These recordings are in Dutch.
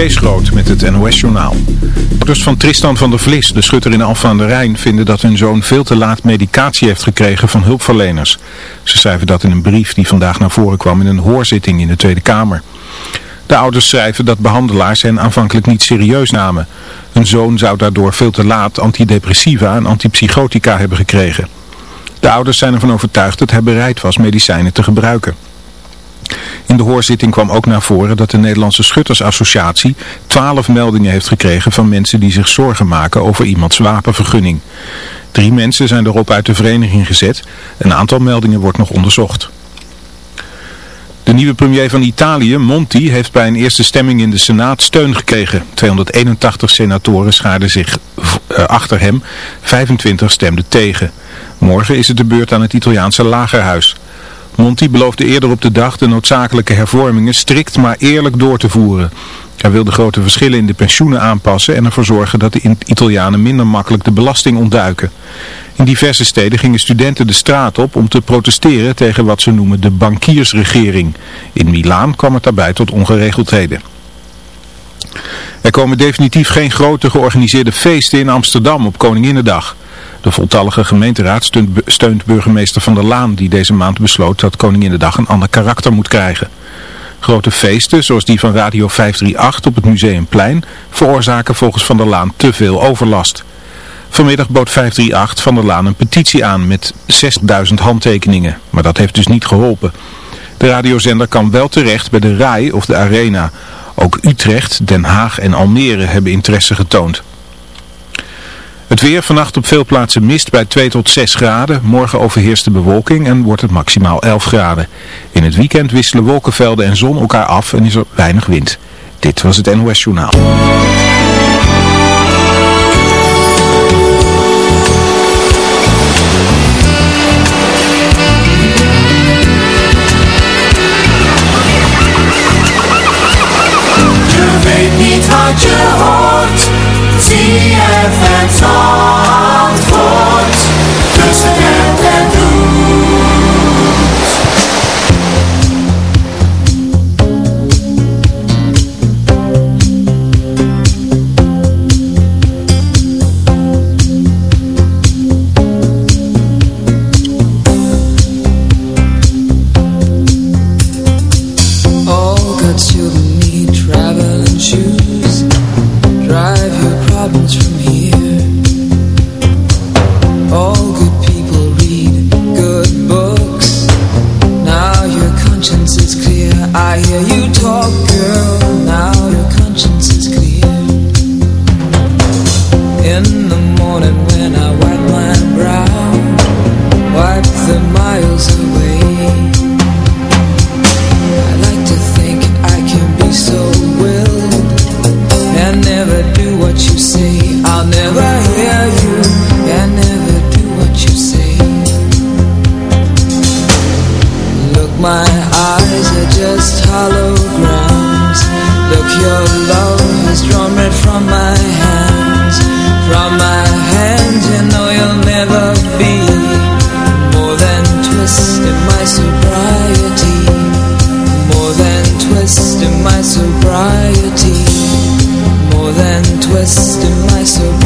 Kees Groot met het NOS-journaal. Ouders van Tristan van der Vlis, de schutter in Alphen aan de Rijn, vinden dat hun zoon veel te laat medicatie heeft gekregen van hulpverleners. Ze schrijven dat in een brief die vandaag naar voren kwam in een hoorzitting in de Tweede Kamer. De ouders schrijven dat behandelaars hen aanvankelijk niet serieus namen. Hun zoon zou daardoor veel te laat antidepressiva en antipsychotica hebben gekregen. De ouders zijn ervan overtuigd dat hij bereid was medicijnen te gebruiken. In de hoorzitting kwam ook naar voren dat de Nederlandse Schuttersassociatie twaalf meldingen heeft gekregen van mensen die zich zorgen maken over iemands wapenvergunning. Drie mensen zijn erop uit de vereniging gezet. Een aantal meldingen wordt nog onderzocht. De nieuwe premier van Italië, Monti, heeft bij een eerste stemming in de Senaat steun gekregen. 281 senatoren schaarden zich eh, achter hem, 25 stemden tegen. Morgen is het de beurt aan het Italiaanse lagerhuis. Monti beloofde eerder op de dag de noodzakelijke hervormingen strikt maar eerlijk door te voeren. Hij wil de grote verschillen in de pensioenen aanpassen en ervoor zorgen dat de Italianen minder makkelijk de belasting ontduiken. In diverse steden gingen studenten de straat op om te protesteren tegen wat ze noemen de bankiersregering. In Milaan kwam het daarbij tot ongeregeldheden. Er komen definitief geen grote georganiseerde feesten in Amsterdam op Koninginnedag. De voltallige gemeenteraad steunt, burgemeester Van der Laan die deze maand besloot dat Koninginnedag een ander karakter moet krijgen. Grote feesten, zoals die van Radio 538 op het Museumplein, veroorzaken volgens Van der Laan te veel overlast. Vanmiddag bood 538 Van der Laan een petitie aan met 6000 handtekeningen, maar dat heeft dus niet geholpen. De radiozender kan wel terecht bij de RAI of de Arena. Ook Utrecht, Den Haag en Almere hebben interesse getoond. Het weer vannacht op veel plaatsen mist bij 2 tot 6 graden. Morgen overheerst de bewolking en wordt het maximaal 11 graden. In het weekend wisselen wolkenvelden en zon elkaar af en is er weinig wind. Dit was het NOS Journaal. ZFM twist in my soul.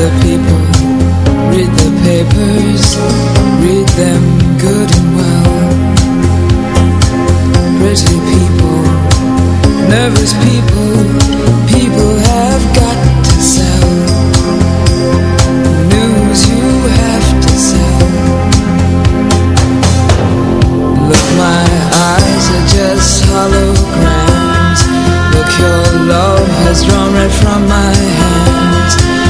The people read the papers Read them good and well. Pretty people, nervous people People have got to sell. News you have to sell. Look, my eyes are just holograms. Look, your love has drawn right from my hands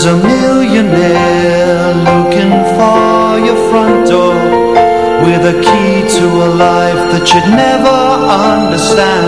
There's a millionaire looking for your front door With a key to a life that you'd never understand.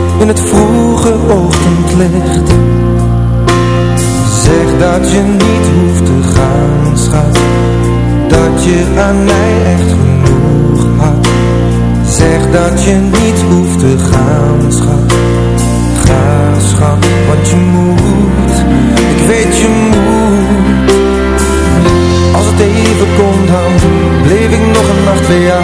in het vroege ochtendlicht. Zeg dat je niet hoeft te gaan, schat. Dat je aan mij echt genoeg had. Zeg dat je niet hoeft te gaan, schat. Ga, schat, want je moet. Ik weet je moet. Als het even komt, dan bleef ik nog een nacht bij jou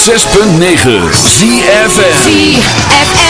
106.9 ZFM ZFM